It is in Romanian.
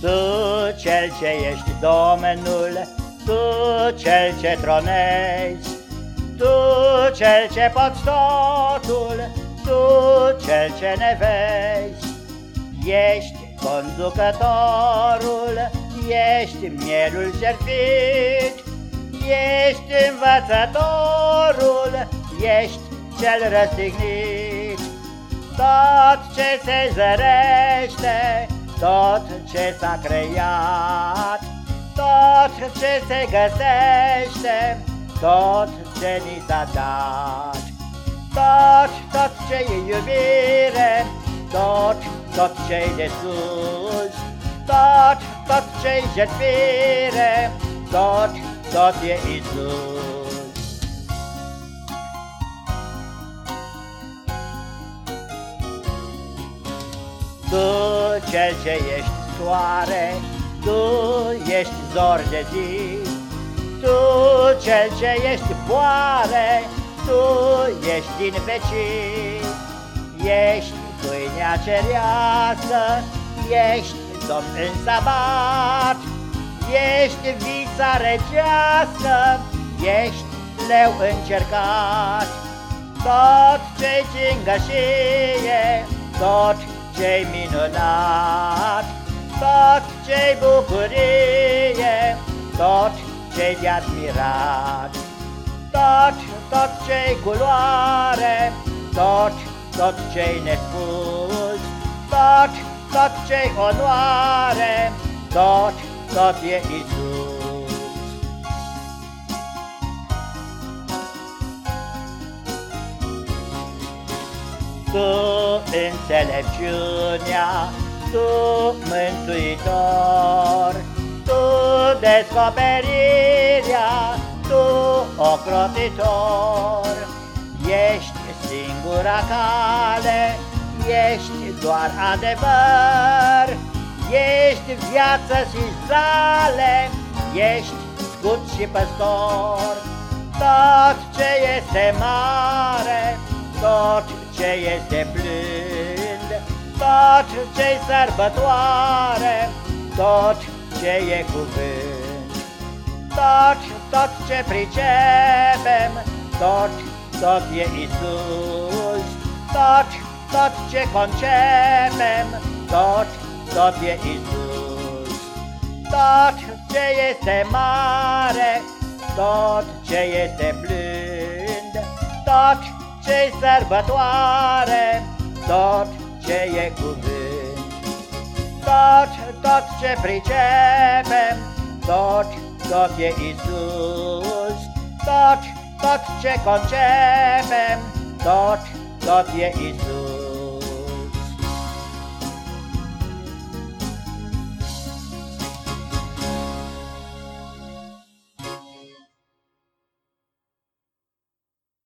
Tu cel ce ești Domnul, Tu cel ce tronezi, Tu cel ce poți totul, Tu cel ce ne vezi. Ești conducătorul, ești mielul jertfit, Ești învățătorul, ești cel răstignit. Tot ce se zărește, tot ce s-a creat, tot ce se găsește, tot ce ni s-a dat. Tot, tot ce e iubire, tot, tot ce de sus, tot, tot ce-i jertfire, tot, tot e Isus. Tu cel ce ești soare, Tu ești zor de zi, Tu cel ce ești boare, Tu ești din vecii, Ești pâinea cereasă, Ești domn în sabat, Ești vița regeasă, Ești leu încercat, Tot ce-i cingășie, Tot ce-i minunat, Tot ce-i bucurie, Tot ce-i de admirat, Tot, tot ce-i culoare, Tot, tot ce-i nespus, Tot, tot ce-i onoare, Tot, tot e Isus. Tu înțelepciunea, Tu mântuitor, Tu descoperirea, Tu ocrotitor, Ești singura cale, Ești doar adevăr, Ești viață și zale, Ești scut și păstor, Tot ce este mare, Tot ce este blând, Tot ce-i sărbătoare, Tot ce e cuvânt, Tot, tot ce pricepem, Tot, tot e Isus, Tot, tot ce concepem, Tot, tot e Isus. Tot ce este mare, tot ce este blând, tot ce sărbătoare, tot ce e cuvânt, tot, tot ce pricepem, tot, tot e Isus, tot, tot ce concepem, tot, tot.